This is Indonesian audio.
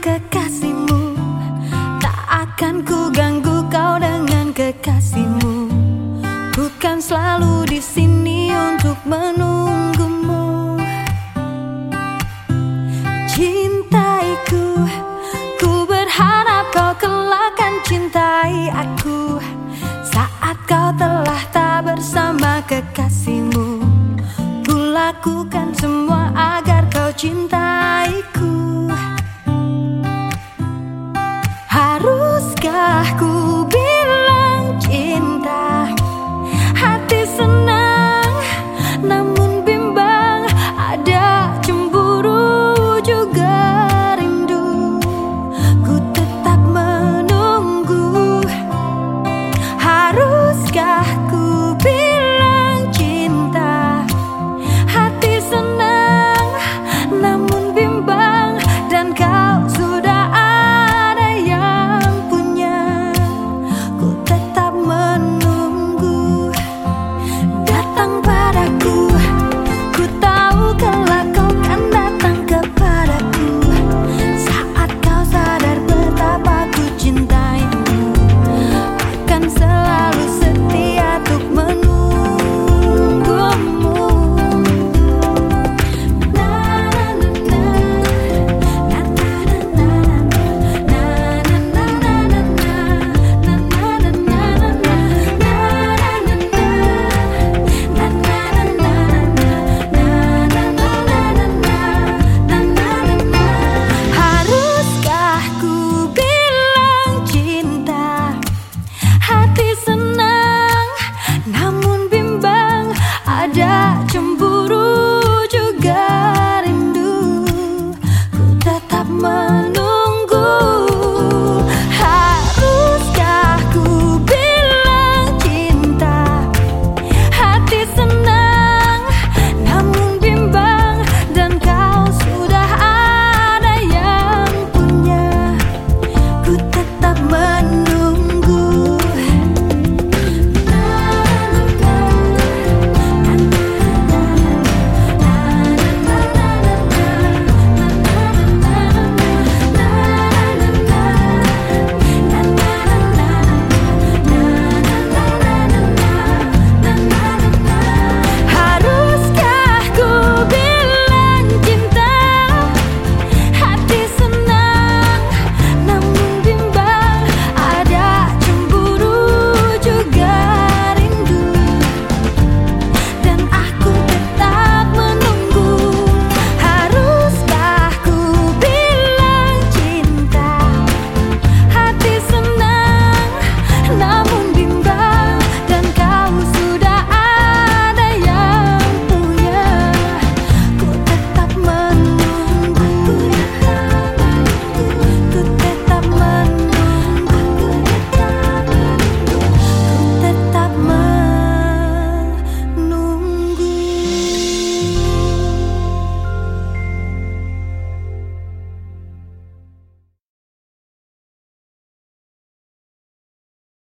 kekasihmu. Tak akan ku ganggu kau dengan kekasihmu. Bukan selalu di sini untuk menunggumu. Cintaiku Ku berharap kau kelak kan cintai aku. Saat kau telah tak bersama kekasihmu Ku lakukan semua agar kau cinta ada